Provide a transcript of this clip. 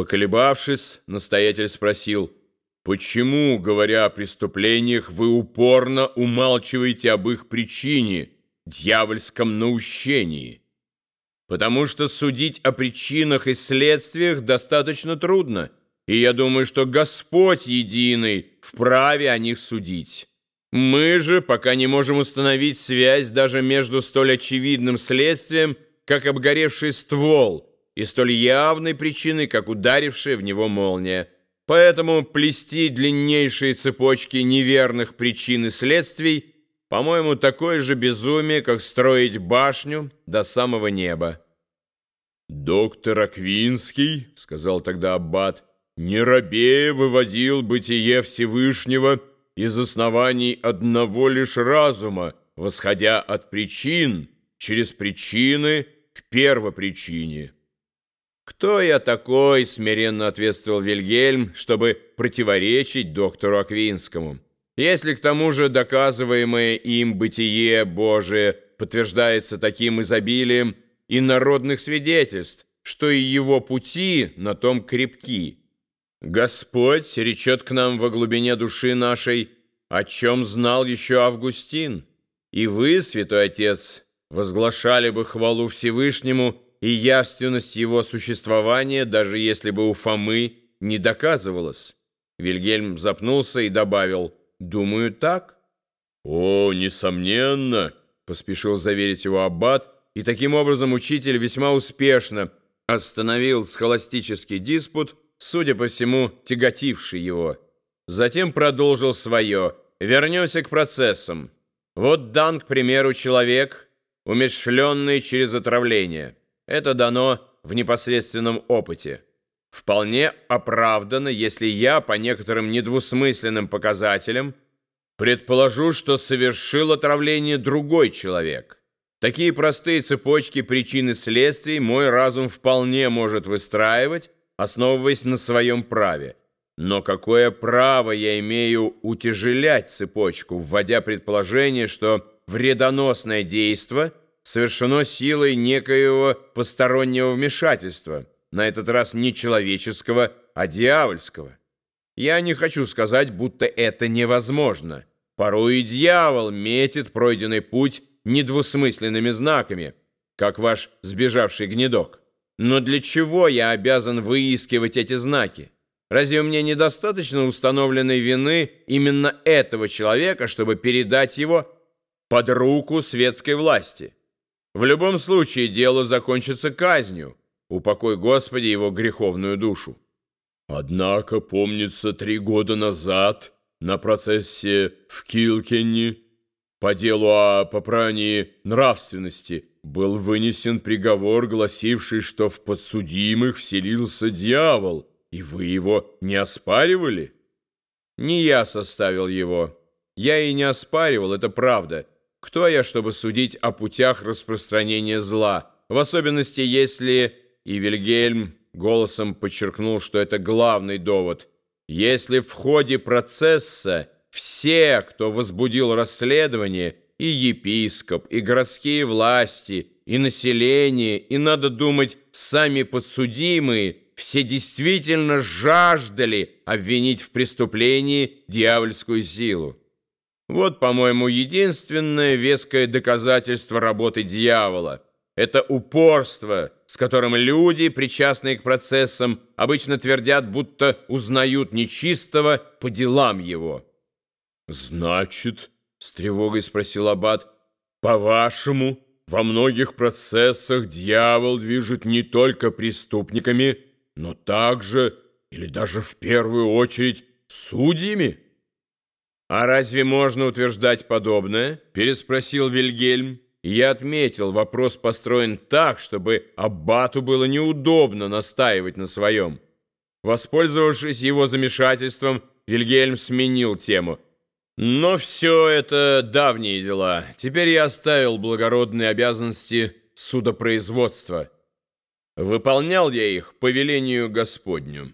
Поколебавшись, настоятель спросил, «Почему, говоря о преступлениях, вы упорно умалчиваете об их причине, дьявольском наущении?» «Потому что судить о причинах и следствиях достаточно трудно, и я думаю, что Господь единый вправе о них судить». Мы же пока не можем установить связь даже между столь очевидным следствием, как обгоревший ствол, и столь явной причиной, как ударившая в него молния. Поэтому плести длиннейшие цепочки неверных причин и следствий, по-моему, такое же безумие, как строить башню до самого неба. «Доктор Аквинский, — сказал тогда Аббат, — не рабея выводил бытие Всевышнего из оснований одного лишь разума, восходя от причин через причины к первопричине». «Кто я такой?» — смиренно ответствовал Вильгельм, чтобы противоречить доктору Аквинскому. «Если к тому же доказываемое им бытие Божие подтверждается таким изобилием и народных свидетельств, что и его пути на том крепки. Господь речет к нам во глубине души нашей, о чем знал еще Августин. И вы, святой отец, возглашали бы хвалу Всевышнему, и явственность его существования, даже если бы у Фомы не доказывалась. Вильгельм запнулся и добавил, «Думаю, так». «О, несомненно», — поспешил заверить его аббат, и таким образом учитель весьма успешно остановил схоластический диспут, судя по всему, тяготивший его. Затем продолжил свое. Вернемся к процессам. Вот дан, к примеру, человек, умерщвленный через отравление. Это дано в непосредственном опыте. Вполне оправдано, если я, по некоторым недвусмысленным показателям, предположу, что совершил отравление другой человек. Такие простые цепочки причин и следствий мой разум вполне может выстраивать, основываясь на своем праве. Но какое право я имею утяжелять цепочку, вводя предположение, что вредоносное действие – совершено силой некоего постороннего вмешательства, на этот раз не человеческого, а дьявольского. Я не хочу сказать, будто это невозможно. Порой и дьявол метит пройденный путь недвусмысленными знаками, как ваш сбежавший гнедок. Но для чего я обязан выискивать эти знаки? Разве мне недостаточно установленной вины именно этого человека, чтобы передать его под руку светской власти?» В любом случае дело закончится казнью. Упокой, Господи, его греховную душу. Однако, помнится, три года назад на процессе в Килкенне по делу о попрании нравственности был вынесен приговор, гласивший, что в подсудимых вселился дьявол, и вы его не оспаривали? Не я составил его. Я и не оспаривал, это правда. Кто я, чтобы судить о путях распространения зла? В особенности, если... И Вильгельм голосом подчеркнул, что это главный довод. Если в ходе процесса все, кто возбудил расследование, и епископ, и городские власти, и население, и, надо думать, сами подсудимые, все действительно жаждали обвинить в преступлении дьявольскую силу. Вот, по-моему, единственное веское доказательство работы дьявола. Это упорство, с которым люди, причастные к процессам, обычно твердят, будто узнают нечистого по делам его. «Значит, — с тревогой спросил Аббат, — по-вашему, во многих процессах дьявол движет не только преступниками, но также, или даже в первую очередь, судьями?» «А разве можно утверждать подобное?» – переспросил Вильгельм. Я отметил, вопрос построен так, чтобы Аббату было неудобно настаивать на своем. Воспользовавшись его замешательством, Вильгельм сменил тему. «Но все это давние дела. Теперь я оставил благородные обязанности судопроизводства. Выполнял я их по велению Господню».